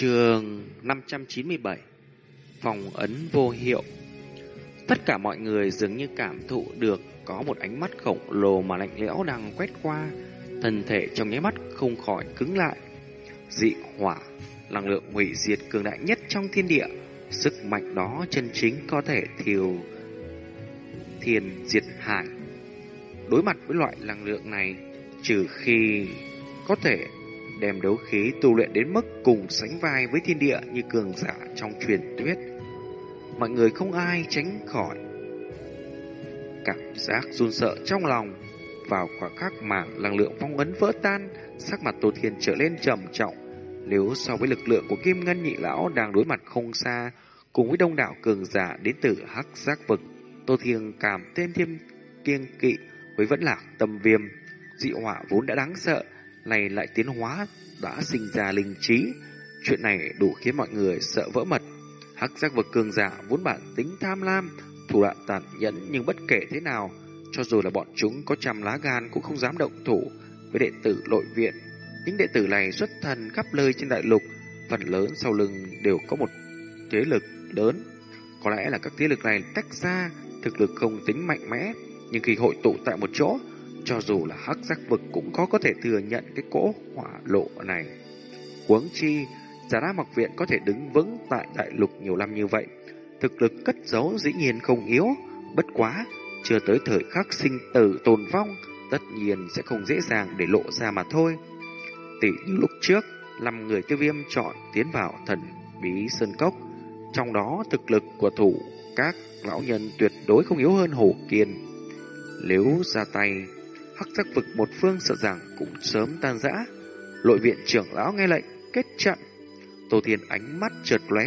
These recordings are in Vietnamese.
Trường 597 Phòng ấn vô hiệu Tất cả mọi người dường như cảm thụ được có một ánh mắt khổng lồ mà lạnh lẽo đang quét qua, thân thể trong nháy mắt không khỏi cứng lại. Dị hỏa, năng lượng hủy diệt cường đại nhất trong thiên địa, sức mạnh đó chân chính có thể thiêu thiên diệt hải. Đối mặt với loại năng lượng này, trừ khi có thể đem đấu khí tu luyện đến mức cùng sánh vai với thiên địa như cường giả trong truyền thuyết. Mọi người không ai tránh khỏi cảm giác run sợ trong lòng. Vào khoảng khắc mảng năng lượng phong ấn vỡ tan, sắc mặt Tô Thiên trở lên trầm trọng. Nếu so với lực lượng của Kim Ngân Nhị Lão đang đối mặt không xa, cùng với đông đảo cường giả đến từ hắc giác vực, Tô Thiên cảm thêm thêm kiêng kỵ với vẫn lạc tâm viêm. Dị hỏa vốn đã đáng sợ, này lại tiến hóa đã sinh ra linh trí. Chuyện này đủ khiến mọi người sợ vỡ mật. Hắc giác vực cường giả vốn bản tính tham lam, thủ đoạn tàn nhẫn nhưng bất kể thế nào, cho dù là bọn chúng có trăm lá gan cũng không dám động thủ với đệ tử nội viện. Những đệ tử này xuất thần khắp nơi trên đại lục, phần lớn sau lưng đều có một thế lực lớn. Có lẽ là các thế lực này tách ra, thực lực không tính mạnh mẽ, nhưng khi hội tụ tại một chỗ, cho dù là hắc giác vực cũng có có thể thừa nhận cái cỗ hỏa lộ này. Huống chi, Giả Đa Mặc Viện có thể đứng vững tại đại lục nhiều năm như vậy. Thực lực cất giấu dĩ nhiên không yếu, bất quá, chưa tới thời khắc sinh tử tồn vong, tất nhiên sẽ không dễ dàng để lộ ra mà thôi. Tỷ như lúc trước, năm người tiêu viêm chọn tiến vào thần bí sơn cốc, trong đó thực lực của thủ các lão nhân tuyệt đối không yếu hơn Hổ Kiên. Nếu ra tay, hắc giác vực một phương sợ rằng cũng sớm tan rã. Lội viện trưởng lão nghe lệnh, kết trận. Tô Thiên ánh mắt chợt lóe,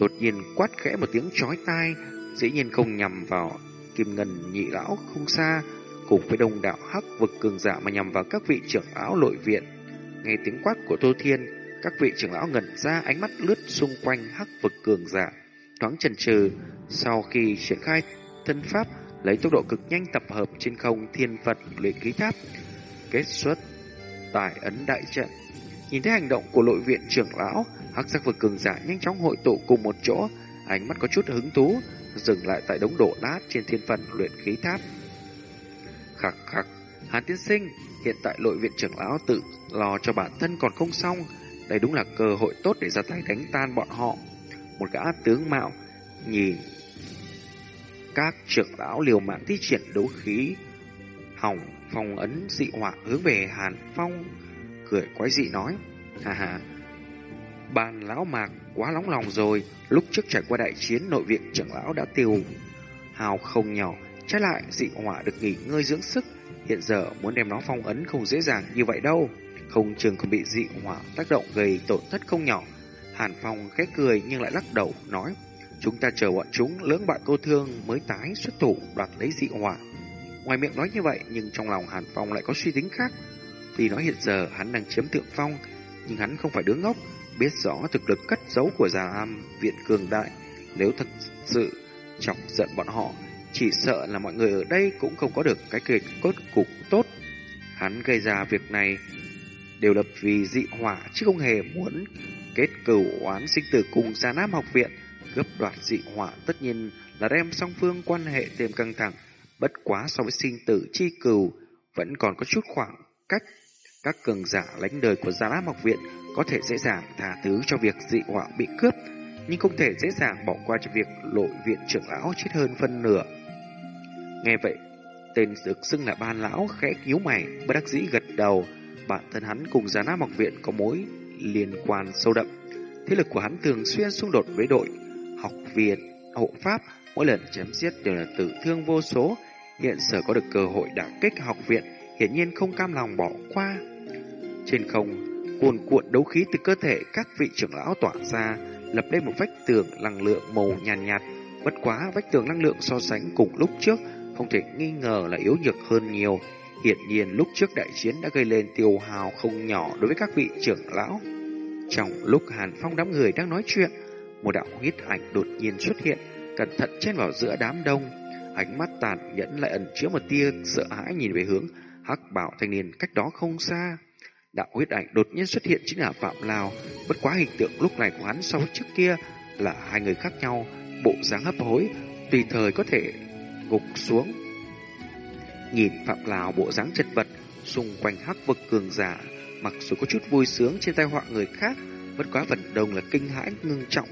đột nhiên quát khẽ một tiếng chói tai, dĩ nhiên không nhằm vào kim ngân nhị lão không xa, cùng với đông đạo hắc vực cường giả mà nhằm vào các vị trưởng lão lội viện. Nghe tiếng quát của Tô Thiên, các vị trưởng lão ngẩn ra ánh mắt lướt xung quanh hắc vực cường giả, thoáng chần chừ sau khi triển khai thân pháp lấy tốc độ cực nhanh tập hợp trên không thiên Phật luyện khí tháp, kết xuất tại ấn đại trận. Nhìn thấy hành động của nội viện trưởng lão, hắc sắc vực cường giả nhanh chóng hội tụ cùng một chỗ, ánh mắt có chút hứng thú, dừng lại tại đống đổ nát trên thiên Phật luyện khí tháp. Khắc khắc, Hàn Tiên Sinh, hiện tại nội viện trưởng lão tự lo cho bản thân còn không xong, đây đúng là cơ hội tốt để ra tay đánh tan bọn họ. Một gã tướng mạo nhìn các trưởng lão liều mạng thi triển đấu khí, hỏng phong ấn dị họa hướng về Hàn Phong, cười quái dị nói hà hà bàn lão mạc quá nóng lòng rồi, lúc trước trải qua đại chiến, nội viện trưởng lão đã tiêu hào không nhỏ, trái lại dị họa được nghỉ ngơi dưỡng sức, hiện giờ muốn đem nó phong ấn không dễ dàng như vậy đâu, không chừng còn bị dị họa tác động gây tổn thất không nhỏ. Hàn Phong khẽ cười nhưng lại lắc đầu, nói Chúng ta chờ bọn chúng lưỡng bại câu thương mới tái xuất thủ đoạt lấy dị hỏa. Ngoài miệng nói như vậy nhưng trong lòng Hàn Phong lại có suy tính khác. Vì nói hiện giờ hắn đang chiếm thượng phong, nhưng hắn không phải đứa ngốc, biết rõ thực lực cất giấu của già am viện cường đại. Nếu thật sự chọc giận bọn họ, chỉ sợ là mọi người ở đây cũng không có được cái kết cốt cục tốt. Hắn gây ra việc này đều là vì dị hỏa chứ không hề muốn kết cửu oán sinh tử cùng gia nam học viện cướp đoạt dị họa tất nhiên là đem song phương quan hệ thêm căng thẳng, bất quá so với sinh tử chi cừu vẫn còn có chút khoảng cách. Các cường giả lãnh đời của Gia Lam học viện có thể dễ dàng tha thứ cho việc dị họa bị cướp, nhưng không thể dễ dàng bỏ qua cho việc lội viện trưởng lão chết hơn phân nửa. Nghe vậy, tên được xưng là ban lão khẽ nhíu mày, bất đắc dĩ gật đầu, bản thân hắn cùng Gia Nam học viện có mối liên quan sâu đậm. Thế lực của hắn thường xuyên xung đột với đội học viện hộ pháp mỗi lần chém giết đều là tử thương vô số. Hiện sở có được cơ hội đả kích học viện, hiển nhiên không cam lòng bỏ qua. Trên không, cuồn cuộn đấu khí từ cơ thể các vị trưởng lão tỏa ra, lập lên một vách tường năng lượng màu nhàn nhạt, nhạt. Bất quá vách tường năng lượng so sánh cùng lúc trước không thể nghi ngờ là yếu nhược hơn nhiều. Hiển nhiên lúc trước đại chiến đã gây lên tiêu hào không nhỏ đối với các vị trưởng lão. Trong lúc Hàn Phong đám người đang nói chuyện, một đạo huyết ảnh đột nhiên xuất hiện, cẩn thận chen vào giữa đám đông. Ánh mắt tàn nhẫn lại ẩn chứa một tia sợ hãi nhìn về hướng hắc bảo thanh niên cách đó không xa. Đạo huyết ảnh đột nhiên xuất hiện chính là Phạm Lào, bất quá hình tượng lúc này của hắn so với trước kia là hai người khác nhau, bộ dáng hấp hối, tùy thời có thể gục xuống. Nhìn Phạm Lào bộ dáng chật vật, xung quanh hắc vực cường giả, mặc dù có chút vui sướng trên tay họa người khác, bất quá phần đông là kinh hãi ngưng trọng,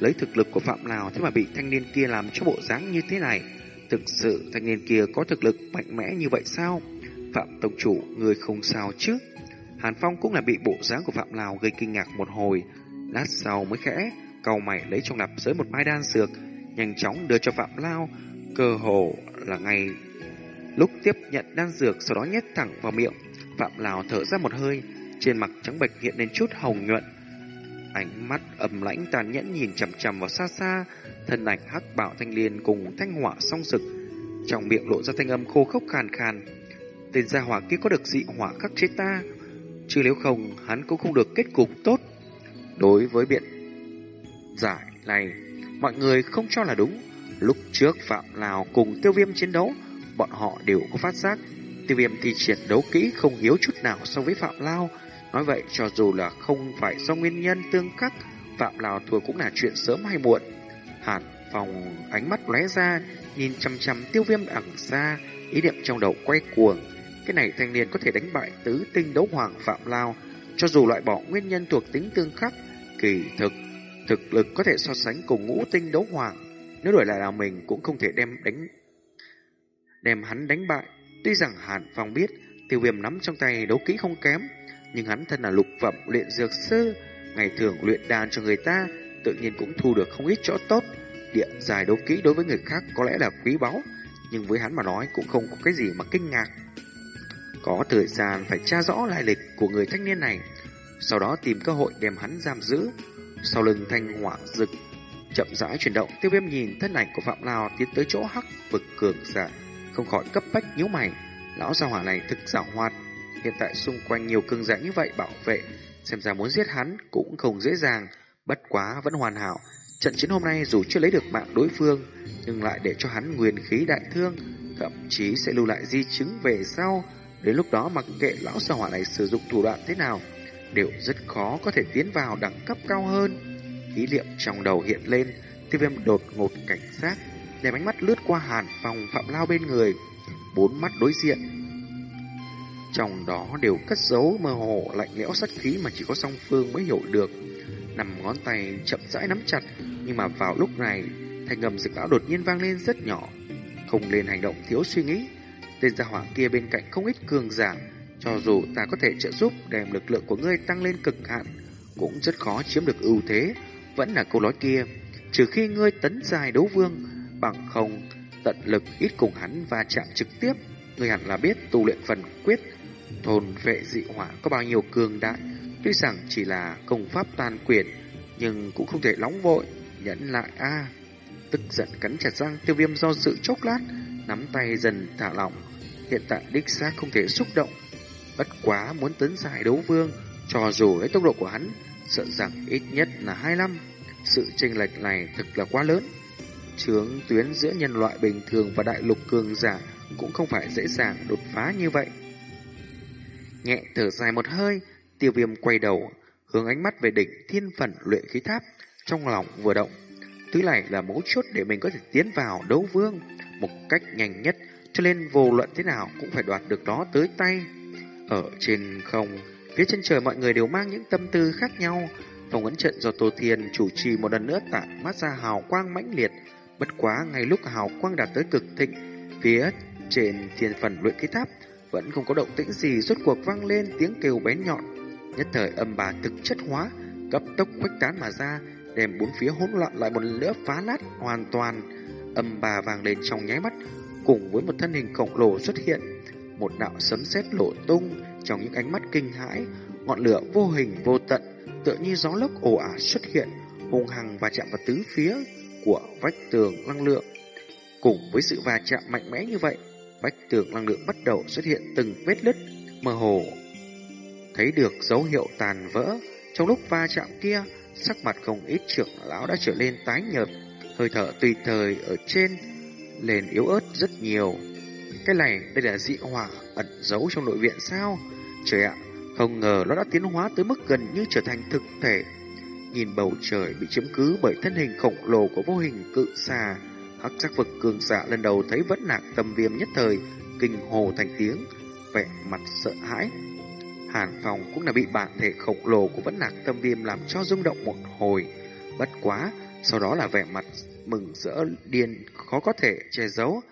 lấy thực lực của Phạm Lào thế mà bị thanh niên kia làm cho bộ dáng như thế này. Thực sự thanh niên kia có thực lực mạnh mẽ như vậy sao? Phạm Tổng Chủ, người không sao chứ? Hàn Phong cũng là bị bộ dáng của Phạm Lào gây kinh ngạc một hồi, lát sau mới khẽ, cầu mày lấy trong nạp giới một mai đan dược, nhanh chóng đưa cho Phạm Lao, cơ hồ là ngay lúc tiếp nhận đan dược sau đó nhét thẳng vào miệng. Phạm Lào thở ra một hơi, trên mặt trắng bệch hiện lên chút hồng nhuận. Ánh mắt âm lãnh tàn nhẫn nhìn chằm chằm vào xa xa, thân ảnh hắc bạo thanh liên cùng thanh hỏa song sực, trong miệng lộ ra thanh âm khô khốc khàn khàn. Tên gia hỏa kia có được dị hỏa khắc chế ta, chứ nếu không hắn cũng không được kết cục tốt. Đối với biện giải này, mọi người không cho là đúng. Lúc trước Phạm Lào cùng tiêu viêm chiến đấu, bọn họ đều có phát giác. Tiêu viêm thì triển đấu kỹ không hiếu chút nào so với Phạm Lao. Nói vậy cho dù là không phải do nguyên nhân tương khắc, Phạm Lào thua cũng là chuyện sớm hay muộn. Hàn phòng ánh mắt lóe ra, nhìn chăm chăm tiêu viêm ẩn xa, ý niệm trong đầu quay cuồng. Cái này thanh niên có thể đánh bại tứ tinh đấu hoàng Phạm Lao, cho dù loại bỏ nguyên nhân thuộc tính tương khắc, kỳ thực, thực lực có thể so sánh cùng ngũ tinh đấu hoàng. Nếu đổi lại là mình cũng không thể đem đánh đem hắn đánh bại. Tuy rằng Hàn Phong biết tiêu viêm nắm trong tay đấu kỹ không kém, nhưng hắn thân là lục phẩm luyện dược sư, ngày thường luyện đan cho người ta, tự nhiên cũng thu được không ít chỗ tốt. Địa dài đấu kỹ đối với người khác có lẽ là quý báu, nhưng với hắn mà nói cũng không có cái gì mà kinh ngạc. Có thời gian phải tra rõ lai lịch của người thanh niên này, sau đó tìm cơ hội đem hắn giam giữ. Sau lưng thanh hỏa rực, chậm rãi chuyển động, tiêu viêm nhìn thân ảnh của Phạm Lào tiến tới chỗ hắc vực cường giả, không khỏi cấp bách nhíu mày. Lão gia hỏa này thực giả hoạt, hiện tại xung quanh nhiều cường giả như vậy bảo vệ, xem ra muốn giết hắn cũng không dễ dàng, bất quá vẫn hoàn hảo. Trận chiến hôm nay dù chưa lấy được mạng đối phương, nhưng lại để cho hắn nguyên khí đại thương, thậm chí sẽ lưu lại di chứng về sau. Đến lúc đó mặc kệ lão gia hỏa này sử dụng thủ đoạn thế nào, đều rất khó có thể tiến vào đẳng cấp cao hơn. Ý niệm trong đầu hiện lên, tiêu viêm đột ngột cảnh giác, đem ánh mắt lướt qua hàn phòng phạm lao bên người, bốn mắt đối diện. Trong đó đều cất giấu mơ hồ lạnh lẽo sát khí mà chỉ có song phương mới hiểu được. Nằm ngón tay chậm rãi nắm chặt, nhưng mà vào lúc này, thanh ngầm rực lão đột nhiên vang lên rất nhỏ. Không lên hành động thiếu suy nghĩ, tên gia hỏa kia bên cạnh không ít cường giả, cho dù ta có thể trợ giúp đem lực lượng của ngươi tăng lên cực hạn, cũng rất khó chiếm được ưu thế. Vẫn là câu nói kia, trừ khi ngươi tấn dài đấu vương, bằng không tận lực ít cùng hắn và chạm trực tiếp. Ngươi hẳn là biết tu luyện phần quyết, thôn vệ dị hỏa có bao nhiêu cường đại. Tuy rằng chỉ là công pháp toàn quyền, nhưng cũng không thể nóng vội, nhẫn lại a Tức giận cắn chặt răng tiêu viêm do sự chốc lát, nắm tay dần thả lỏng. Hiện tại đích xác không thể xúc động, Bất quá muốn tấn giải đấu vương, cho dù lấy tốc độ của hắn, sợ rằng ít nhất là 25. Sự chênh lệch này thực là quá lớn. Trướng tuyến giữa nhân loại bình thường và đại lục cường giả cũng không phải dễ dàng đột phá như vậy. Nhẹ thở dài một hơi, tiêu viêm quay đầu, hướng ánh mắt về đỉnh thiên phần luyện khí tháp, trong lòng vừa động. Thứ này là mấu chốt để mình có thể tiến vào đấu vương một cách nhanh nhất, cho nên vô luận thế nào cũng phải đoạt được đó tới tay. Ở trên không, phía chân trời mọi người đều mang những tâm tư khác nhau. Phòng ấn trận do Tô Thiên chủ trì một lần nữa tản mát ra hào quang mãnh liệt. Bất quá ngay lúc hào quang đạt tới cực thịnh, phía trên thiên phần luyện khí tháp vẫn không có động tĩnh gì rốt cuộc vang lên tiếng kêu bén nhọn. Nhất thời âm bà thực chất hóa, cấp tốc khuếch tán mà ra, đem bốn phía hỗn loạn lại một lần nữa phá nát hoàn toàn. Âm bà vàng lên trong nháy mắt, cùng với một thân hình khổng lồ xuất hiện một đạo sấm sét lộ tung trong những ánh mắt kinh hãi, ngọn lửa vô hình vô tận, tựa như gió lốc ồ ả xuất hiện, hung hăng và chạm vào tứ phía của vách tường năng lượng. Cùng với sự va chạm mạnh mẽ như vậy, vách tường năng lượng bắt đầu xuất hiện từng vết lứt mơ hồ. Thấy được dấu hiệu tàn vỡ, trong lúc va chạm kia, sắc mặt không ít trưởng lão đã trở lên tái nhợt, hơi thở tùy thời ở trên lên yếu ớt rất nhiều. Cái này đây là dị hỏa ẩn giấu trong nội viện sao? Trời ạ, Không ngờ nó đã tiến hóa tới mức gần như trở thành thực thể. Nhìn bầu trời bị chiếm cứ bởi thân hình khổng lồ của vô hình cự xà, hắc sắc vực cường giả lần đầu thấy vẫn nạc tâm viêm nhất thời, kinh hồ thành tiếng, vẻ mặt sợ hãi. Hàn phòng cũng là bị bản thể khổng lồ của vẫn nạc tâm viêm làm cho rung động một hồi. Bất quá, sau đó là vẻ mặt mừng rỡ điên khó có thể che giấu.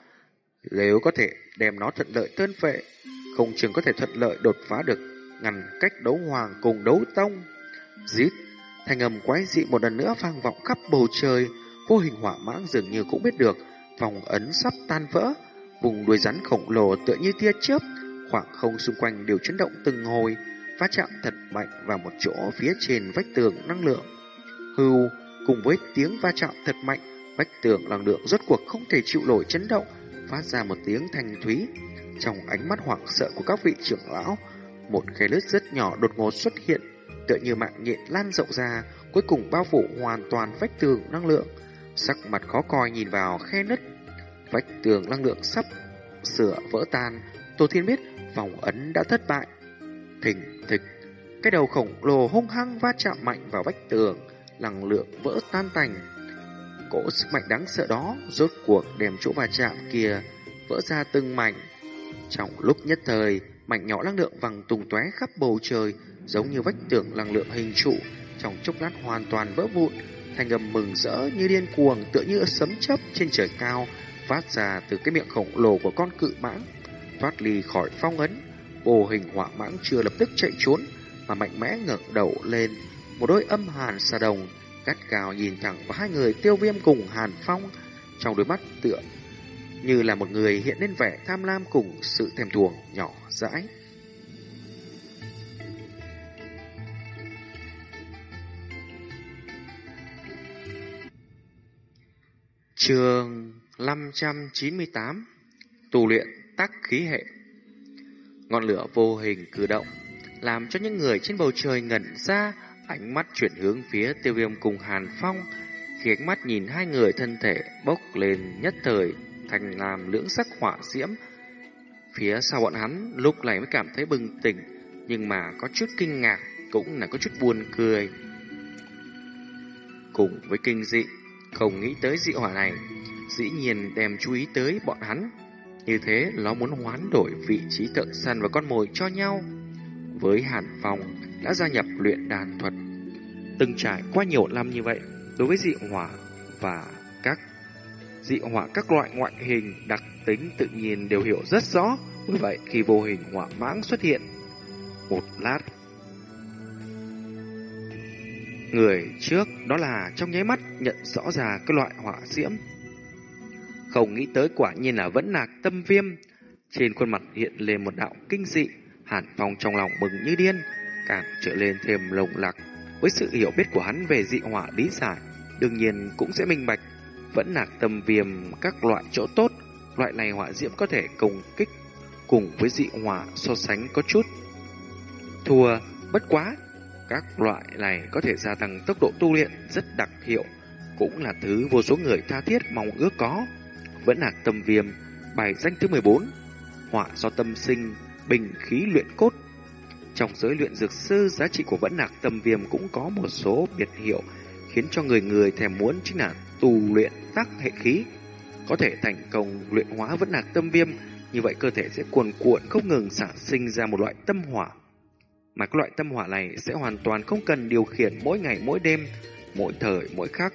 Nếu có thể đem nó thuận lợi tơn vệ, không chừng có thể thuận lợi đột phá được ngăn cách đấu hoàng cùng đấu tông. Giết, thanh âm quái dị một lần nữa vang vọng khắp bầu trời, vô hình hỏa mãng dường như cũng biết được vòng ấn sắp tan vỡ, vùng đuôi rắn khổng lồ tựa như tia chớp, khoảng không xung quanh đều chấn động từng hồi, va chạm thật mạnh vào một chỗ phía trên vách tường năng lượng. Hưu, cùng với tiếng va chạm thật mạnh, vách tường năng lượng rốt cuộc không thể chịu nổi chấn động, phát ra một tiếng thanh thúy. Trong ánh mắt hoảng sợ của các vị trưởng lão, một khe lướt rất nhỏ đột ngột xuất hiện, tựa như mạng nhện lan rộng ra, cuối cùng bao phủ hoàn toàn vách tường năng lượng. Sắc mặt khó coi nhìn vào khe nứt, vách tường năng lượng sắp sửa vỡ tan. Tô Thiên biết vòng ấn đã thất bại. Thình thịch, cái đầu khổng lồ hung hăng va chạm mạnh vào vách tường, năng lượng vỡ tan tành. Cỗ sức mạnh đáng sợ đó rốt cuộc đem chỗ va chạm kia vỡ ra từng mảnh. Trong lúc nhất thời, mảnh nhỏ năng lượng vàng tung tóe khắp bầu trời, giống như vách tường năng lượng hình trụ, trong chốc lát hoàn toàn vỡ vụn, thành âm mừng rỡ như điên cuồng tựa như sấm chớp trên trời cao, phát ra từ cái miệng khổng lồ của con cự mãng, thoát ly khỏi phong ấn. Vô hình hỏa mãng chưa lập tức chạy trốn, mà mạnh mẽ ngẩng đầu lên, một đôi âm hàn xà đồng, gắt gào nhìn thẳng vào hai người tiêu viêm cùng hàn phong, trong đôi mắt tựa như là một người hiện lên vẻ tham lam cùng sự thèm thuồng nhỏ dãi. Trường 598 Tu luyện tắc khí hệ. Ngọn lửa vô hình cử động, Làm cho những người trên bầu trời ngẩn ra, Ánh mắt chuyển hướng phía tiêu viêm cùng Hàn Phong, Khi ánh mắt nhìn hai người thân thể bốc lên nhất thời, Thành làm lưỡng sắc hỏa diễm. Phía sau bọn hắn, lúc này mới cảm thấy bừng tỉnh, Nhưng mà có chút kinh ngạc, Cũng là có chút buồn cười. Cùng với kinh dị không nghĩ tới dị hỏa này dĩ nhiên đem chú ý tới bọn hắn. Như thế, nó muốn hoán đổi vị trí thợ săn và con mồi cho nhau. Với Hàn Phong đã gia nhập luyện đàn thuật. Từng trải qua nhiều năm như vậy, đối với dị hỏa và các dị hỏa các loại ngoại hình đặc tính tự nhiên đều hiểu rất rõ. Vì vậy, khi vô hình hỏa mãng xuất hiện, một lát Người trước đó là trong nháy mắt nhận rõ ra cái loại hỏa diễm không nghĩ tới quả nhiên là vẫn nạc tâm viêm. Trên khuôn mặt hiện lên một đạo kinh dị, Hàn Phong trong lòng mừng như điên, càng trở lên thêm lồng lặc Với sự hiểu biết của hắn về dị hỏa lý giải, đương nhiên cũng sẽ minh bạch, vẫn nạc tâm viêm các loại chỗ tốt, loại này hỏa diễm có thể công kích cùng với dị hỏa so sánh có chút. Thua, bất quá, các loại này có thể gia tăng tốc độ tu luyện rất đặc hiệu, cũng là thứ vô số người tha thiết mong ước có vẫn là tâm viêm, bài danh thứ 14, họa do tâm sinh, bình khí luyện cốt. Trong giới luyện dược sư, giá trị của vẫn nạc tâm viêm cũng có một số biệt hiệu, khiến cho người người thèm muốn chính là tu luyện tác hệ khí. Có thể thành công luyện hóa vẫn nạc tâm viêm, như vậy cơ thể sẽ cuồn cuộn không ngừng sản sinh ra một loại tâm hỏa. Mà cái loại tâm hỏa này sẽ hoàn toàn không cần điều khiển mỗi ngày mỗi đêm, mỗi thời mỗi khắc,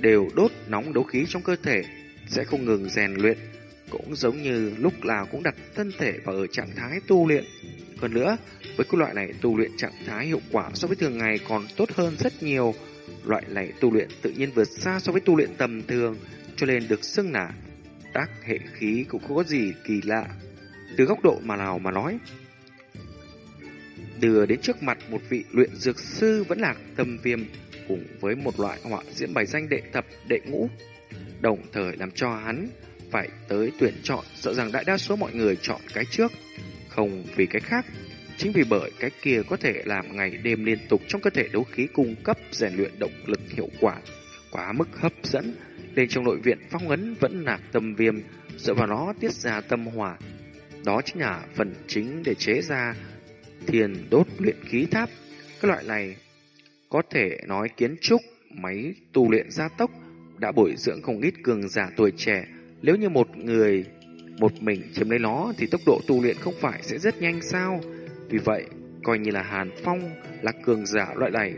đều đốt nóng đấu khí trong cơ thể sẽ không ngừng rèn luyện, cũng giống như lúc nào cũng đặt thân thể vào ở trạng thái tu luyện. Hơn nữa, với cái loại này tu luyện trạng thái hiệu quả so với thường ngày còn tốt hơn rất nhiều. Loại này tu luyện tự nhiên vượt xa so với tu luyện tầm thường, cho nên được xưng là tác hệ khí cũng không có gì kỳ lạ. Từ góc độ mà nào mà nói, đưa đến trước mặt một vị luyện dược sư vẫn là tâm viêm cùng với một loại họa diễn bài danh đệ thập đệ ngũ đồng thời làm cho hắn phải tới tuyển chọn, sợ rằng đại đa số mọi người chọn cái trước, không vì cái khác. Chính vì bởi cái kia có thể làm ngày đêm liên tục trong cơ thể đấu khí cung cấp rèn luyện động lực hiệu quả, quá mức hấp dẫn, nên trong nội viện phong ấn vẫn là tâm viêm, dựa vào nó tiết ra tâm hỏa. Đó chính là phần chính để chế ra thiền đốt luyện khí tháp. các loại này có thể nói kiến trúc, máy tu luyện gia tốc đã bồi dưỡng không ít cường giả tuổi trẻ. Nếu như một người một mình chiếm lấy nó thì tốc độ tu luyện không phải sẽ rất nhanh sao? Vì vậy, coi như là Hàn Phong là cường giả loại này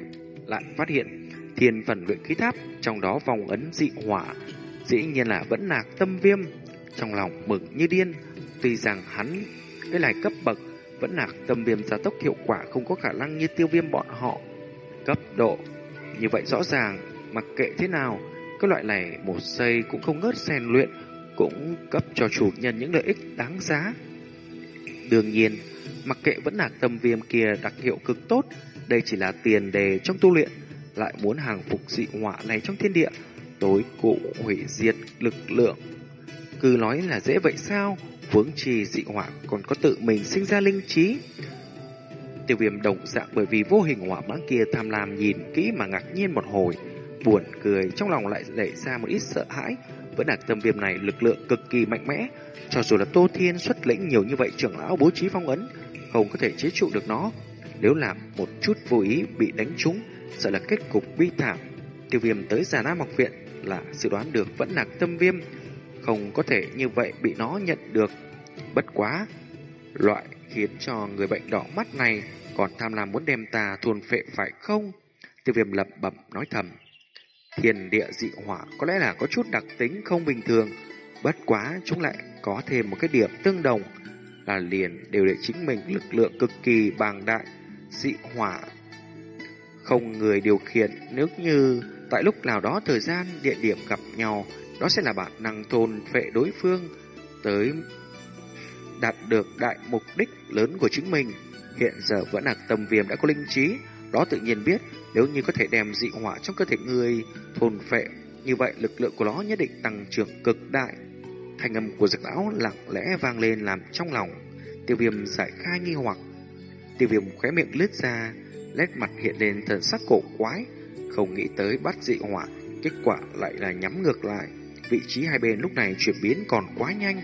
lại phát hiện thiên phần luyện khí tháp, trong đó vòng ấn dị hỏa, dĩ nhiên là vẫn nạc tâm viêm. Trong lòng mừng như điên, tuy rằng hắn cái này cấp bậc vẫn là tâm viêm gia tốc hiệu quả không có khả năng như tiêu viêm bọn họ. Cấp độ như vậy rõ ràng, mặc kệ thế nào, cái loại này một giây cũng không ngớt rèn luyện, cũng cấp cho chủ nhân những lợi ích đáng giá. Đương nhiên, mặc kệ vẫn là tâm viêm kia đặc hiệu cực tốt, đây chỉ là tiền đề trong tu luyện, lại muốn hàng phục dị họa này trong thiên địa, tối cụ hủy diệt lực lượng. Cứ nói là dễ vậy sao, vướng trì dị hỏa còn có tự mình sinh ra linh trí. Tiêu viêm đồng dạng bởi vì vô hình hỏa mãng kia tham lam nhìn kỹ mà ngạc nhiên một hồi, buồn cười trong lòng lại nảy ra một ít sợ hãi. Vẫn là tâm viêm này lực lượng cực kỳ mạnh mẽ, cho dù là Tô Thiên xuất lĩnh nhiều như vậy trưởng lão bố trí phong ấn, không có thể chế trụ được nó. Nếu làm một chút vô ý bị đánh trúng, sợ là kết cục bi thảm. Tiêu viêm tới giả nam học viện là dự đoán được vẫn là tâm viêm, không có thể như vậy bị nó nhận được. Bất quá, loại khiến cho người bệnh đỏ mắt này còn tham lam muốn đem ta thuần phệ phải không? Tiêu viêm lẩm bẩm nói thầm. Thiên địa dị hỏa có lẽ là có chút đặc tính không bình thường, bất quá chúng lại có thêm một cái điểm tương đồng là liền đều để chính mình lực lượng cực kỳ bàng đại, dị hỏa không người điều khiển nếu như tại lúc nào đó thời gian địa điểm gặp nhau đó sẽ là bản năng thôn phệ đối phương tới đạt được đại mục đích lớn của chính mình. Hiện giờ vẫn là tâm viêm đã có linh trí, đó tự nhiên biết nếu như có thể đem dị hỏa trong cơ thể người thôn phệ, như vậy lực lượng của nó nhất định tăng trưởng cực đại. Thanh âm của giặc lão lặng lẽ vang lên làm trong lòng. Tiêu viêm giải khai nghi hoặc. Tiêu viêm khóe miệng lướt ra, nét mặt hiện lên thần sắc cổ quái, không nghĩ tới bắt dị hỏa, kết quả lại là nhắm ngược lại. Vị trí hai bên lúc này chuyển biến còn quá nhanh.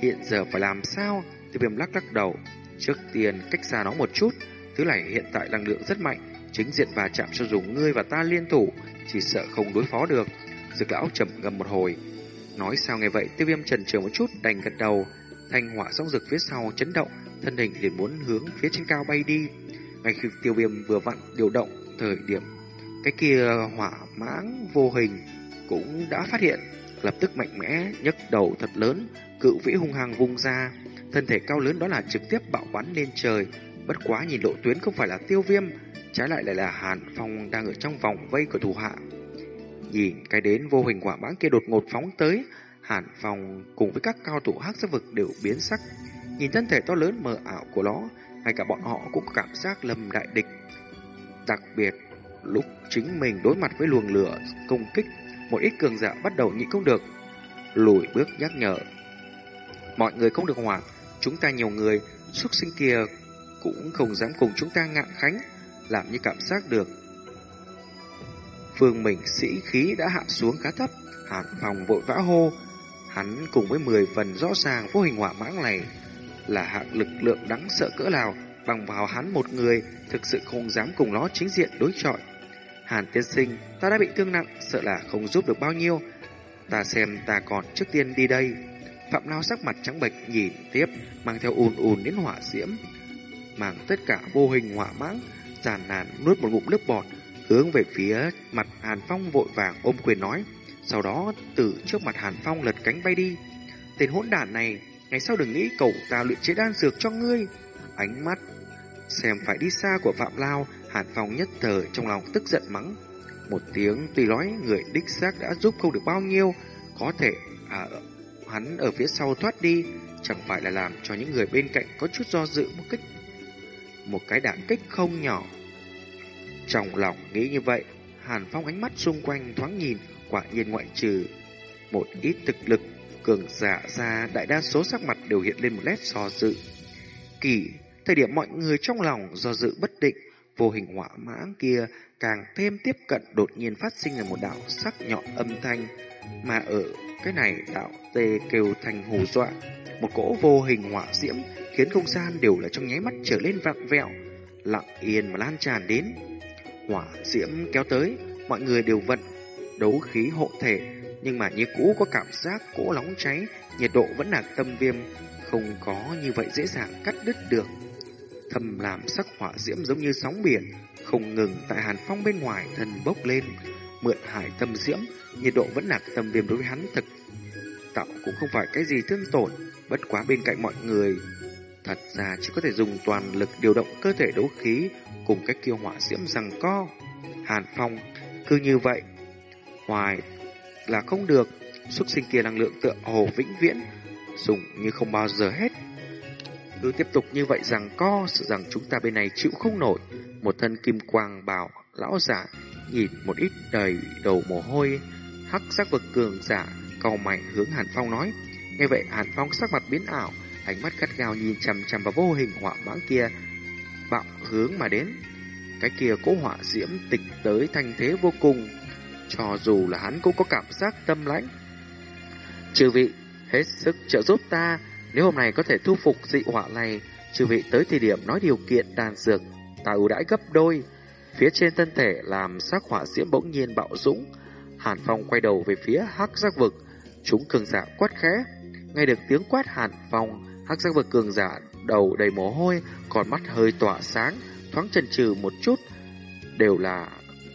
Hiện giờ phải làm sao? Tiêu viêm lắc lắc đầu. Trước tiên cách xa nó một chút. Thứ này hiện tại năng lượng rất mạnh. Chính diện và chạm cho dùng ngươi và ta liên thủ. Chỉ sợ không đối phó được. Dược lão trầm ngầm một hồi. Nói sao nghe vậy tiêu viêm trần chờ một chút đành gật đầu. Thanh hỏa sóng rực phía sau chấn động. Thân hình liền muốn hướng phía trên cao bay đi. Ngay khi tiêu viêm vừa vặn điều động thời điểm cái kia hỏa mãng vô hình cũng đã phát hiện lập tức mạnh mẽ nhấc đầu thật lớn, cự vĩ hung hăng vung ra, thân thể cao lớn đó là trực tiếp bạo bắn lên trời. Bất quá nhìn lộ tuyến không phải là tiêu viêm, trái lại lại là Hàn Phong đang ở trong vòng vây của thủ hạ. Nhìn cái đến vô hình hỏa mãng kia đột ngột phóng tới, Hàn Phong cùng với các cao thủ hắc sắc vực đều biến sắc. Nhìn thân thể to lớn mờ ảo của nó, ngay cả bọn họ cũng có cảm giác lầm đại địch. Đặc biệt, lúc chính mình đối mặt với luồng lửa công kích một ít cường giả bắt đầu nhịn không được, lùi bước nhắc nhở. Mọi người không được hoảng, chúng ta nhiều người, xuất sinh kia cũng không dám cùng chúng ta ngạn khánh, làm như cảm giác được. Phương mình sĩ khí đã hạ xuống khá thấp, hàn phòng vội vã hô, hắn cùng với 10 phần rõ ràng vô hình hỏa mãng này là hạng lực lượng đáng sợ cỡ nào, bằng vào hắn một người thực sự không dám cùng nó chính diện đối chọi. Hàn tiên sinh, ta đã bị thương nặng, sợ là không giúp được bao nhiêu. Ta xem ta còn trước tiên đi đây. Phạm Lao sắc mặt trắng bệch nhìn tiếp, mang theo ùn ùn đến hỏa diễm. Mang tất cả vô hình hỏa mãng, giàn nàn nuốt một ngụm nước bọt, hướng về phía mặt Hàn Phong vội vàng ôm quyền nói. Sau đó từ trước mặt Hàn Phong lật cánh bay đi. Tên hỗn đản này, ngày sau đừng nghĩ cậu ta luyện chế đan dược cho ngươi. Ánh mắt xem phải đi xa của Phạm Lao Hàn Phong nhất thời trong lòng tức giận mắng. Một tiếng tuy nói người đích xác đã giúp không được bao nhiêu, có thể à, hắn ở phía sau thoát đi, chẳng phải là làm cho những người bên cạnh có chút do dự một kích. Một cái đạn kích không nhỏ. Trong lòng nghĩ như vậy, Hàn Phong ánh mắt xung quanh thoáng nhìn, quả nhiên ngoại trừ một ít thực lực cường giả ra đại đa số sắc mặt đều hiện lên một nét do dự. Kỳ, thời điểm mọi người trong lòng do dự bất định, vô hình hỏa mãng kia càng thêm tiếp cận đột nhiên phát sinh là một đạo sắc nhọn âm thanh mà ở Cái này tạo tê kêu thành hù dọa. Một cỗ vô hình hỏa diễm khiến không gian đều là trong nháy mắt trở lên vặn vẹo, lặng yên mà lan tràn đến. Hỏa diễm kéo tới, mọi người đều vận đấu khí hộ thể, nhưng mà như cũ có cảm giác cỗ nóng cháy, nhiệt độ vẫn là tâm viêm, không có như vậy dễ dàng cắt đứt được. Thầm làm sắc hỏa diễm giống như sóng biển, không ngừng tại hàn phong bên ngoài thần bốc lên, mượn hải tâm diễm, nhiệt độ vẫn là tâm viêm đối với hắn thực tạo cũng không phải cái gì thương tổn, bất quá bên cạnh mọi người. Thật ra chỉ có thể dùng toàn lực điều động cơ thể đấu khí cùng cách kiêu hỏa diễm rằng co. Hàn Phong cứ như vậy, hoài là không được, xuất sinh kia năng lượng tựa hồ vĩnh viễn, dùng như không bao giờ hết. Cứ tiếp tục như vậy rằng co, sợ rằng chúng ta bên này chịu không nổi. Một thân kim quang bảo, lão giả, nhìn một ít đầy đầu mồ hôi, hắc sắc vực cường giả, cầu mày hướng Hàn Phong nói. Nghe vậy Hàn Phong sắc mặt biến ảo, ánh mắt gắt gao nhìn chằm chằm vào vô hình họa mãng kia, bạo hướng mà đến. Cái kia cố họa diễm tịch tới thanh thế vô cùng, cho dù là hắn cũng có cảm giác tâm lãnh. Chư vị, hết sức trợ giúp ta, nếu hôm nay có thể thu phục dị họa này, chư vị tới thời điểm nói điều kiện đàn dược, ta ưu đãi gấp đôi. Phía trên thân thể làm sắc hỏa diễm bỗng nhiên bạo dũng, Hàn Phong quay đầu về phía hắc giác vực, chúng cường giả quát khẽ. Nghe được tiếng quát Hàn Phong, hắc giác vực cường giả đầu đầy mồ hôi, còn mắt hơi tỏa sáng, thoáng chần chừ một chút, đều là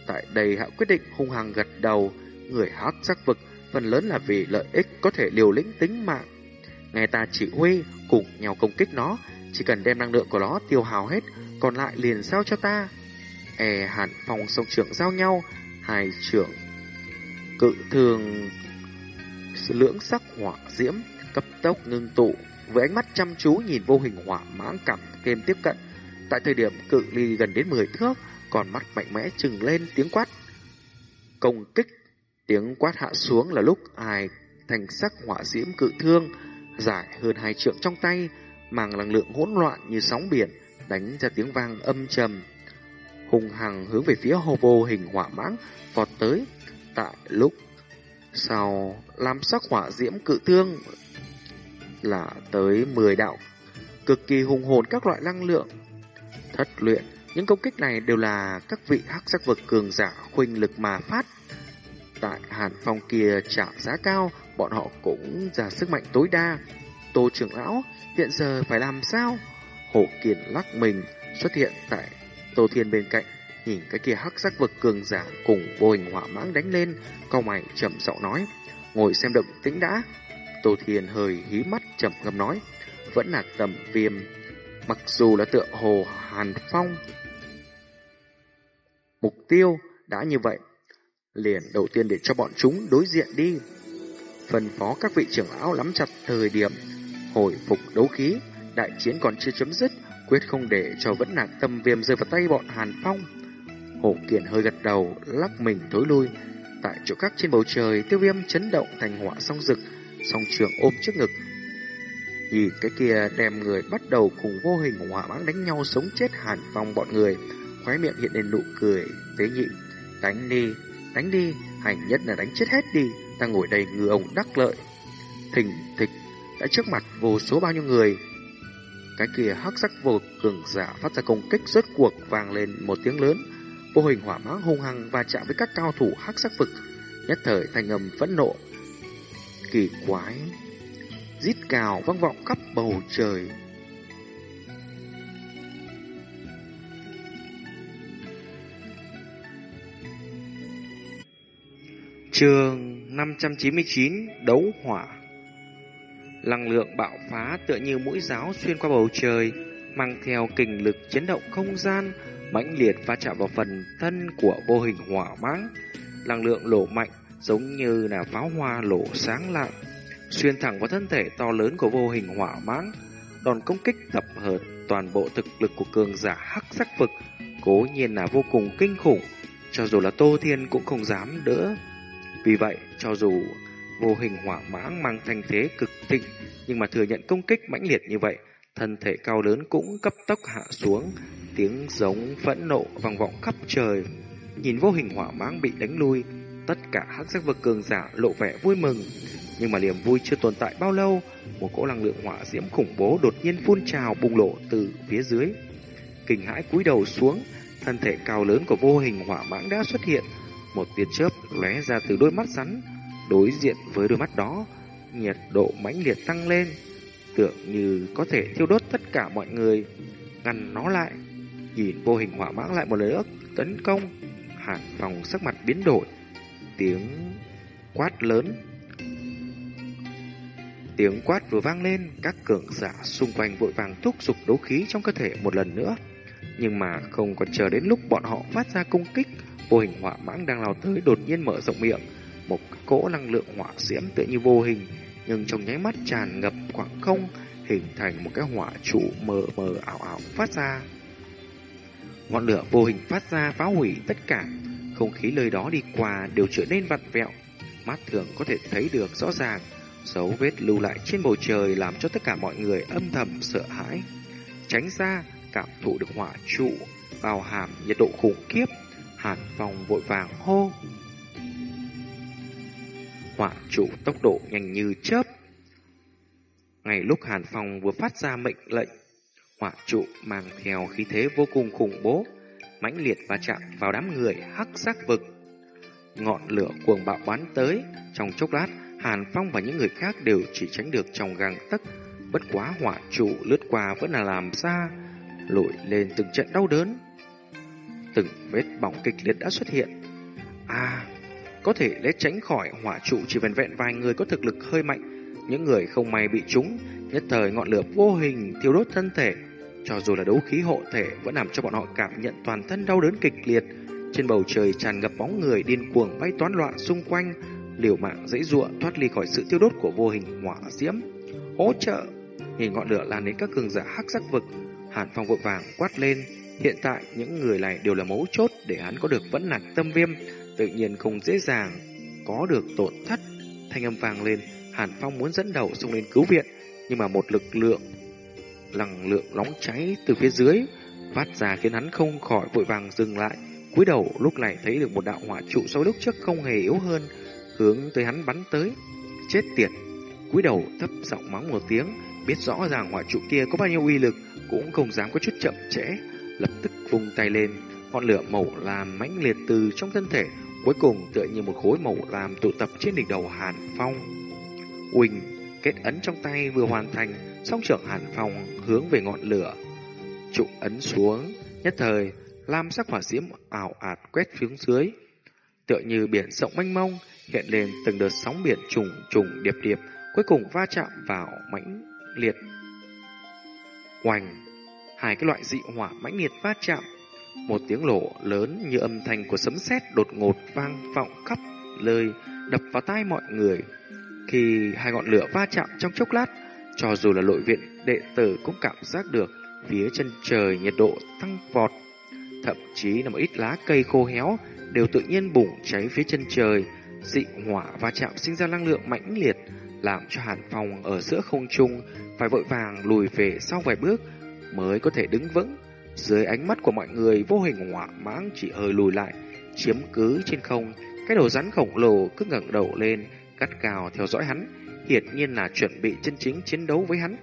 tại đây hạ quyết định hung hăng gật đầu, người hắc giác vực phần lớn là vì lợi ích có thể liều lĩnh tính mạng. Nghe ta chỉ huy cùng nhau công kích nó, chỉ cần đem năng lượng của nó tiêu hao hết, còn lại liền giao cho ta. E hẳn phòng sông trưởng giao nhau, hai trưởng cự thường lưỡng sắc hỏa diễm cấp tốc ngưng tụ với ánh mắt chăm chú nhìn vô hình hỏa mãng cảm thêm tiếp cận. Tại thời điểm cự ly gần đến 10 thước còn mắt mạnh mẽ trừng lên tiếng quát. Công kích! Tiếng quát hạ xuống là lúc ai thành sắc hỏa diễm cự thương dài hơn hai trượng trong tay, mang năng lượng hỗn loạn như sóng biển, đánh ra tiếng vang âm trầm. Hùng hằng hướng về phía hồ vô hình hỏa mãng vọt tới. Tại lúc sau làm sắc hỏa diễm cự thương là tới 10 đạo, cực kỳ hùng hồn các loại năng lượng. Thất luyện, những công kích này đều là các vị hắc sắc vực cường giả khuynh lực mà phát. Tại hàn phong kia trả giá cao bọn họ cũng ra sức mạnh tối đa tô trưởng lão hiện giờ phải làm sao hổ kiền lắc mình xuất hiện tại tô thiên bên cạnh nhìn cái kia hắc sắc vực cường giả cùng vô hình hỏa mãng đánh lên, cao mày chậm giọng nói, ngồi xem động tĩnh đã. Tô Thiên hơi hí mắt chậm ngâm nói, vẫn là tầm viêm, mặc dù là tựa hồ hàn phong. Mục tiêu đã như vậy, liền đầu tiên để cho bọn chúng đối diện đi. Phân phó các vị trưởng lão lắm chặt thời điểm, hồi phục đấu khí, đại chiến còn chưa chấm dứt, quyết không để cho vẫn nạc tâm viêm rơi vào tay bọn Hàn Phong. Hổ Kiền hơi gật đầu, lắc mình thối lui. Tại chỗ các trên bầu trời, tiêu viêm chấn động thành họa song rực, song trường ôm trước ngực. Nhìn cái kia đem người bắt đầu cùng vô hình hỏa mãng đánh nhau sống chết hàn phong bọn người, khóe miệng hiện lên nụ cười, tế nhị. Đánh đi, đánh đi, hành nhất là đánh chết hết đi, ta ngồi đây ngư ông đắc lợi. Thình thịch, đã trước mặt vô số bao nhiêu người. Cái kia hắc sắc vô cường giả phát ra công kích rốt cuộc vang lên một tiếng lớn, vô hình hỏa mã hung hăng và chạm với các cao thủ hắc sắc vực, nhất thời thành âm phẫn nộ. Kỳ quái, rít cào vang vọng khắp bầu trời. Trường 599 Đấu Hỏa Năng lượng bạo phá tựa như mũi giáo xuyên qua bầu trời, mang theo kình lực chấn động không gian, mãnh liệt va chạm vào phần thân của vô hình hỏa mãng. Năng lượng lổ mạnh giống như là pháo hoa lổ sáng lạng, xuyên thẳng vào thân thể to lớn của vô hình hỏa mãng. Đòn công kích tập hợp toàn bộ thực lực của cường giả hắc sắc vực, cố nhiên là vô cùng kinh khủng, cho dù là Tô Thiên cũng không dám đỡ. Vì vậy, cho dù vô hình hỏa mãng mang thanh thế cực thịnh, nhưng mà thừa nhận công kích mãnh liệt như vậy, thân thể cao lớn cũng cấp tốc hạ xuống, tiếng giống phẫn nộ vang vọng khắp trời. Nhìn vô hình hỏa mãng bị đánh lui, tất cả hắc sắc vực cường giả lộ vẻ vui mừng. Nhưng mà niềm vui chưa tồn tại bao lâu, một cỗ năng lượng hỏa diễm khủng bố đột nhiên phun trào bùng lộ từ phía dưới. Kinh hãi cúi đầu xuống, thân thể cao lớn của vô hình hỏa mãng đã xuất hiện. Một tia chớp lóe ra từ đôi mắt rắn, đối diện với đôi mắt đó, nhiệt độ mãnh liệt tăng lên, tưởng như có thể thiêu đốt tất cả mọi người, ngăn nó lại. Nhìn vô hình hỏa mãng lại một lần nữa tấn công, Hàn Phong sắc mặt biến đổi, tiếng quát lớn. Tiếng quát vừa vang lên, các cường giả xung quanh vội vàng thúc giục đấu khí trong cơ thể một lần nữa. Nhưng mà không còn chờ đến lúc bọn họ phát ra công kích, vô hình hỏa mãng đang lao tới đột nhiên mở rộng miệng, một cỗ năng lượng hỏa diễm tựa như vô hình, nhưng trong nháy mắt tràn ngập khoảng không, hình thành một cái hỏa trụ mờ mờ ảo ảo phát ra. Ngọn lửa vô hình phát ra phá hủy tất cả, không khí nơi đó đi qua đều trở nên vặn vẹo, mắt thường có thể thấy được rõ ràng, dấu vết lưu lại trên bầu trời làm cho tất cả mọi người âm thầm sợ hãi. Tránh ra, cảm thụ được hỏa trụ, vào hàm nhiệt độ khủng khiếp, hàn phòng vội vàng hô. Hỏa trụ tốc độ nhanh như chớp. Ngay lúc Hàn Phong vừa phát ra mệnh lệnh, hỏa trụ mang theo khí thế vô cùng khủng bố, mãnh liệt và chạm vào đám người hắc sắc vực. Ngọn lửa cuồng bạo bắn tới, trong chốc lát, Hàn Phong và những người khác đều chỉ tránh được trong gang tấc. Bất quá hỏa trụ lướt qua vẫn là làm ra, lội lên từng trận đau đớn. Từng vết bỏng kịch liệt đã xuất hiện. À, có thể để tránh khỏi hỏa trụ chỉ vẹn vẹn vài người có thực lực hơi mạnh. Những người không may bị trúng, nhất thời ngọn lửa vô hình thiêu đốt thân thể. Cho dù là đấu khí hộ thể vẫn làm cho bọn họ cảm nhận toàn thân đau đớn kịch liệt. Trên bầu trời tràn ngập bóng người điên cuồng bay toán loạn xung quanh, liều mạng dãy ruộng thoát ly khỏi sự tiêu đốt của vô hình hỏa diễm. Hỗ trợ! Nhìn ngọn lửa lan đến các cường giả hắc sắc vực, Hàn Phong vội vàng quát lên. Hiện tại những người này đều là mấu chốt để hắn có được vẫn nặng tâm viêm, tự nhiên không dễ dàng có được tổn thất. Thanh âm vàng lên, Hàn Phong muốn dẫn đầu xông lên cứu viện, nhưng mà một lực lượng lằng lượng nóng cháy từ phía dưới phát ra khiến hắn không khỏi vội vàng dừng lại. cúi đầu lúc này thấy được một đạo hỏa trụ sau lúc trước không hề yếu hơn, hướng tới hắn bắn tới. Chết tiệt! cúi đầu thấp giọng mắng một tiếng, biết rõ ràng hỏa trụ kia có bao nhiêu uy lực, cũng không dám có chút chậm trễ, lập tức vung tay lên, ngọn lửa màu làm mãnh liệt từ trong thân thể, cuối cùng tựa như một khối màu làm tụ tập trên đỉnh đầu Hàn Phong. Uỳnh kết ấn trong tay vừa hoàn thành, song trưởng Hàn Phong hướng về ngọn lửa, trụ ấn xuống, nhất thời lam sắc hỏa diễm ảo ạt quét phía dưới, tựa như biển rộng mênh mông hiện lên từng đợt sóng biển trùng trùng điệp điệp, cuối cùng va chạm vào mãnh liệt Oành, hai cái loại dị hỏa mãnh liệt va chạm. Một tiếng lổ lớn như âm thanh của sấm sét đột ngột vang vọng khắp lời đập vào tai mọi người. Khi hai ngọn lửa va chạm trong chốc lát, cho dù là nội viện đệ tử cũng cảm giác được phía chân trời nhiệt độ tăng vọt. Thậm chí là một ít lá cây khô héo đều tự nhiên bùng cháy phía chân trời. Dị hỏa va chạm sinh ra năng lượng mãnh liệt, làm cho Hàn Phong ở giữa không trung phải vội vàng lùi về sau vài bước mới có thể đứng vững. Dưới ánh mắt của mọi người, vô hình hỏa mãng chỉ hơi lùi lại, chiếm cứ trên không. Cái đầu rắn khổng lồ cứ ngẩng đầu lên, cắt cào theo dõi hắn, hiển nhiên là chuẩn bị chân chính chiến đấu với hắn.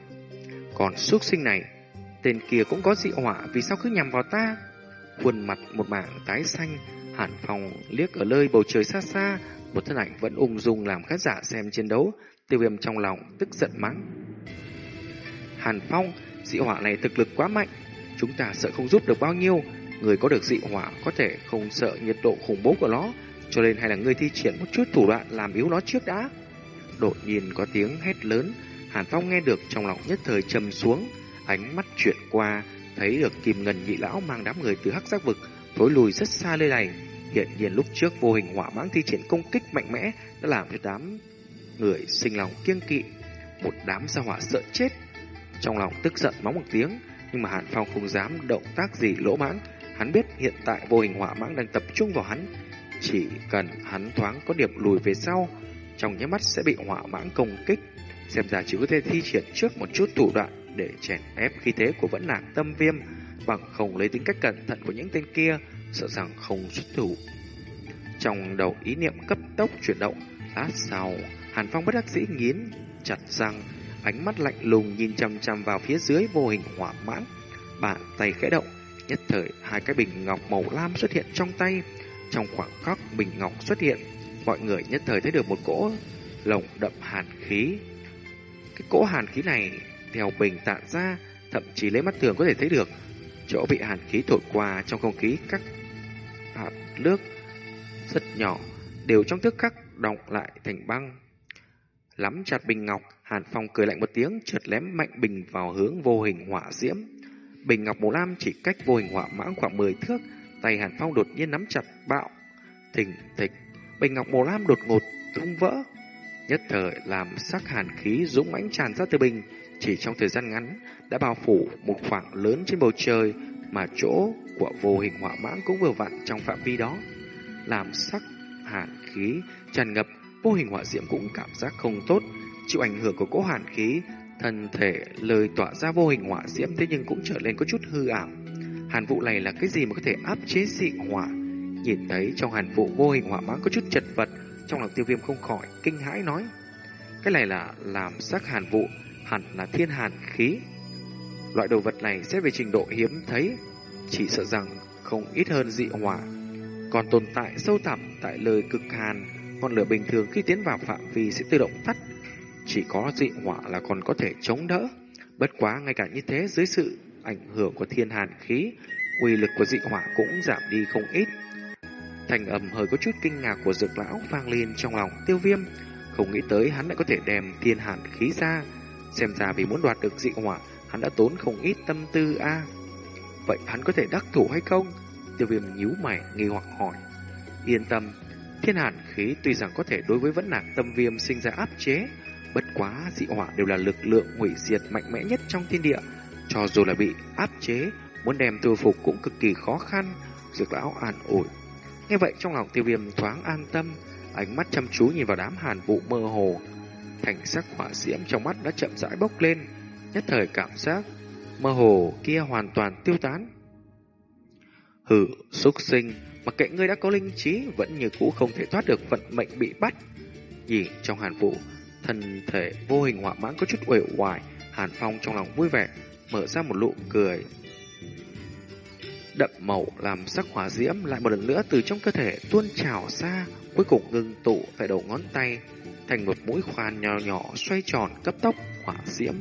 Còn xuất sinh này, tên kia cũng có dị hỏa, vì sao cứ nhằm vào ta? Khuôn mặt một mảng tái xanh, hàn phòng liếc ở nơi bầu trời xa xa, một thân ảnh vẫn ung dung làm khán giả xem chiến đấu, tiêu viêm trong lòng tức giận mắng. Hàn Phong, dị hỏa này thực lực quá mạnh, chúng ta sợ không giúp được bao nhiêu. Người có được dị hỏa có thể không sợ nhiệt độ khủng bố của nó, cho nên hay là ngươi thi triển một chút thủ đoạn làm yếu nó trước đã. Đột nhiên có tiếng hét lớn, Hàn Phong nghe được trong lòng nhất thời trầm xuống, ánh mắt chuyển qua, thấy được kìm ngần nhị lão mang đám người từ hắc giác vực thối lùi rất xa nơi này. Hiện nhiên lúc trước vô hình hỏa mãng thi triển công kích mạnh mẽ đã làm cho đám người sinh lòng kiêng kỵ. Một đám gia hỏa sợ chết trong lòng tức giận mắng một tiếng, nhưng mà Hàn Phong không dám động tác gì lỗ mãng. Hắn biết hiện tại vô hình hỏa mãng đang tập trung vào hắn. Chỉ cần hắn thoáng có điểm lùi về sau, trong nhé mắt sẽ bị hỏa mãng công kích. Xem ra chỉ có thể thi triển trước một chút thủ đoạn để chèn ép khí thế của vẫn lạc tâm viêm, bằng không lấy tính cách cẩn thận của những tên kia, sợ rằng không xuất thủ. Trong đầu ý niệm cấp tốc chuyển động, lát sau, Hàn Phong bất đắc dĩ nghiến chặt răng, ánh mắt lạnh lùng nhìn chăm chăm vào phía dưới vô hình hỏa mãn. Bàn tay khẽ động, nhất thời hai cái bình ngọc màu lam xuất hiện trong tay. Trong khoảng khắc bình ngọc xuất hiện, mọi người nhất thời thấy được một cỗ lồng đậm hàn khí. Cái cỗ hàn khí này theo bình tản ra, thậm chí lấy mắt thường có thể thấy được chỗ bị hàn khí thổi qua trong không khí các hạt nước rất nhỏ đều trong tức khắc đọng lại thành băng. Lắm chặt bình ngọc, Hàn Phong cười lạnh một tiếng, chợt lém mạnh bình vào hướng vô hình hỏa diễm. Bình ngọc màu lam chỉ cách vô hình hỏa mãng khoảng 10 thước, tay Hàn Phong đột nhiên nắm chặt bạo, thình thịch, bình ngọc màu lam đột ngột tung vỡ. Nhất thời làm sắc hàn khí dũng mãnh tràn ra từ bình, chỉ trong thời gian ngắn đã bao phủ một khoảng lớn trên bầu trời mà chỗ của vô hình hỏa mãng cũng vừa vặn trong phạm vi đó. Làm sắc hàn khí tràn ngập, vô hình hỏa diễm cũng cảm giác không tốt, chịu ảnh hưởng của cỗ hàn khí, thân thể lời tỏa ra vô hình hỏa diễm thế nhưng cũng trở lên có chút hư ảo. Hàn vụ này là cái gì mà có thể áp chế dị hỏa? Nhìn thấy trong hàn vụ vô hình hỏa mãng có chút chật vật, trong lòng tiêu viêm không khỏi kinh hãi nói. Cái này là làm sắc hàn vụ, hẳn là thiên hàn khí. Loại đồ vật này xét về trình độ hiếm thấy, chỉ sợ rằng không ít hơn dị hỏa. Còn tồn tại sâu thẳm tại lời cực hàn, ngọn lửa bình thường khi tiến vào phạm vi sẽ tự động tắt. Chỉ có dị hỏa là còn có thể chống đỡ. Bất quá ngay cả như thế dưới sự ảnh hưởng của thiên hàn khí, uy lực của dị hỏa cũng giảm đi không ít. Thành âm hơi có chút kinh ngạc của dược lão vang lên trong lòng tiêu viêm, không nghĩ tới hắn lại có thể đem thiên hàn khí ra. Xem ra vì muốn đoạt được dị hỏa, hắn đã tốn không ít tâm tư a. Vậy hắn có thể đắc thủ hay không? Tiêu viêm nhíu mày nghi hoặc hỏi. Yên tâm, thiên hàn khí tuy rằng có thể đối với vẫn nạc tâm viêm sinh ra áp chế, bất quá dị hỏa đều là lực lượng hủy diệt mạnh mẽ nhất trong thiên địa. Cho dù là bị áp chế, muốn đem tiêu phục cũng cực kỳ khó khăn. Dược lão an ủi. Nghe vậy trong lòng tiêu viêm thoáng an tâm, ánh mắt chăm chú nhìn vào đám hàn vụ mơ hồ. Thành sắc hỏa diễm trong mắt đã chậm rãi bốc lên, nhất thời cảm giác mơ hồ kia hoàn toàn tiêu tán. Hử, xuất sinh, mặc kệ ngươi đã có linh trí vẫn như cũ không thể thoát được vận mệnh bị bắt. Nhìn trong hàn vụ, thân thể vô hình hỏa mãn có chút uể oải, Hàn Phong trong lòng vui vẻ, mở ra một nụ cười. Đậm màu làm sắc hỏa diễm lại một lần nữa từ trong cơ thể tuôn trào ra, cuối cùng ngưng tụ tại đầu ngón tay, thành một mũi khoan nhỏ nhỏ xoay tròn cấp tốc hỏa diễm.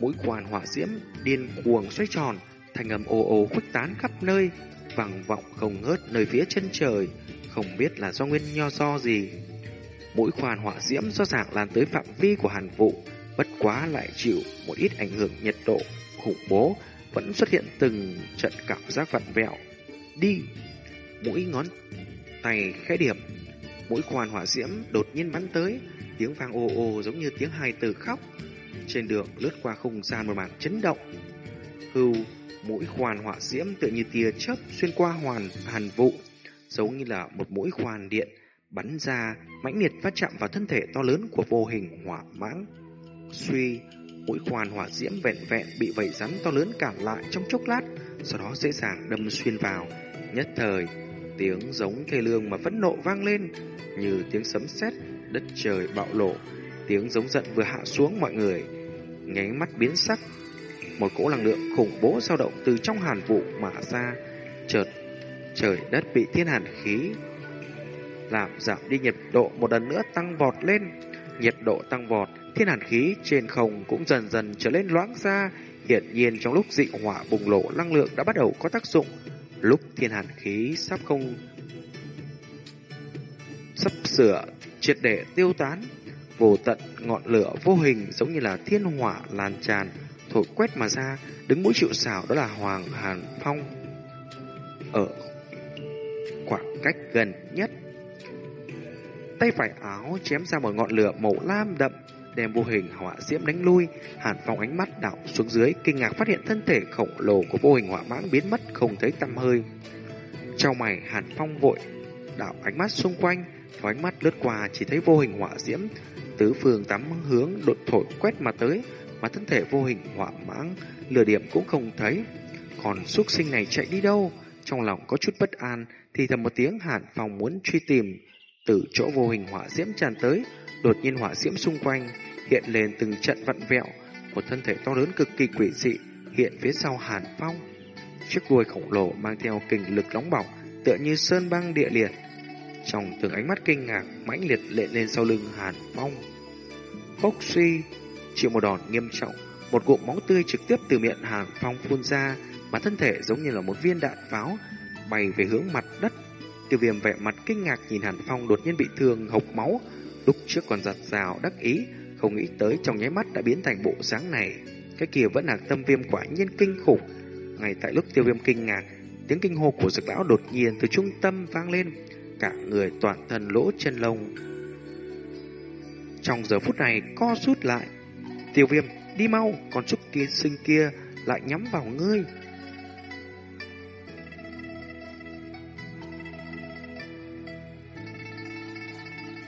Mũi khoan hỏa diễm điên cuồng xoay tròn, thành âm ồ ồ khuếch tán khắp nơi, vang vọng không ngớt nơi phía chân trời, không biết là do nguyên nho do gì. Mũi khoan hỏa diễm rõ ràng lan tới phạm vi của hàn vụ, bất quá lại chịu một ít ảnh hưởng nhiệt độ khủng bố, vẫn xuất hiện từng trận cảm giác vặn vẹo. Đi! Mũi ngón tay khẽ điểm, mũi khoan hỏa diễm đột nhiên bắn tới, tiếng vang ồ ồ giống như tiếng hài tử khóc. Trên đường lướt qua không gian một màn chấn động. Hưu, mũi khoan hỏa diễm tựa như tia chớp xuyên qua hoàn hàn vụ, giống như là một mũi khoan điện bắn ra, mãnh liệt va chạm vào thân thể to lớn của vô hình hỏa mãng. Suy, mũi khoan hỏa diễm vẹn vẹn bị vẩy rắn to lớn cản lại trong chốc lát, sau đó dễ dàng đâm xuyên vào. Nhất thời, tiếng giống thê lương mà phẫn nộ vang lên, như tiếng sấm sét, đất trời bạo lộ. Tiếng giống giận vừa hạ xuống mọi người, nháy mắt biến sắc. Một cỗ năng lượng khủng bố dao động từ trong hàn vụ mà ra, chợt trời đất bị thiên hàn khí làm giảm đi nhiệt độ một lần nữa tăng vọt lên. Nhiệt độ tăng vọt, thiên hàn khí trên không cũng dần dần trở lên loãng ra. Hiển nhiên trong lúc dị hỏa bùng nổ năng lượng đã bắt đầu có tác dụng. Lúc thiên hàn khí sắp không sắp sửa triệt để tiêu tán, vô tận ngọn lửa vô hình giống như là thiên hỏa lan tràn thổi quét mà ra, đứng mũi chịu xảo đó là Hoàng Hàn Phong. Ở khoảng cách gần nhất tay phải áo chém ra một ngọn lửa màu lam đậm, đem vô hình hỏa diễm đánh lui. Hàn Phong ánh mắt đảo xuống dưới, kinh ngạc phát hiện thân thể khổng lồ của vô hình hỏa mãng biến mất không thấy tăm hơi. Trong mày, Hàn Phong vội đảo ánh mắt xung quanh, và ánh mắt lướt qua chỉ thấy vô hình hỏa diễm tứ phương tắm hướng đột thổi quét mà tới, mà thân thể vô hình hỏa mãng lửa điểm cũng không thấy. Còn xuất sinh này chạy đi đâu? Trong lòng có chút bất an, thì thầm một tiếng Hàn Phong muốn truy tìm Từ chỗ vô hình hỏa diễm tràn tới, đột nhiên hỏa diễm xung quanh hiện lên từng trận vặn vẹo, một thân thể to lớn cực kỳ quỷ dị hiện phía sau Hàn Phong. Chiếc đuôi khổng lồ mang theo kình lực nóng bỏng, tựa như sơn băng địa liệt. Trong từng ánh mắt kinh ngạc, mãnh liệt lệ lên sau lưng Hàn Phong. Phốc suy, chịu một đòn nghiêm trọng, một cụm máu tươi trực tiếp từ miệng Hàn Phong phun ra, mà thân thể giống như là một viên đạn pháo bay về hướng mặt đất. Tiêu viêm vẻ mặt kinh ngạc nhìn Hàn Phong đột nhiên bị thương hộc máu, lúc trước còn giặt rào đắc ý, không nghĩ tới trong nháy mắt đã biến thành bộ dáng này. Cái kia vẫn là tâm viêm quả nhiên kinh khủng. Ngay tại lúc tiêu viêm kinh ngạc, tiếng kinh hô của dực lão đột nhiên từ trung tâm vang lên, cả người toàn thân lỗ chân lông. Trong giờ phút này co rút lại, tiêu viêm đi mau, con trúc kia sinh kia lại nhắm vào ngươi.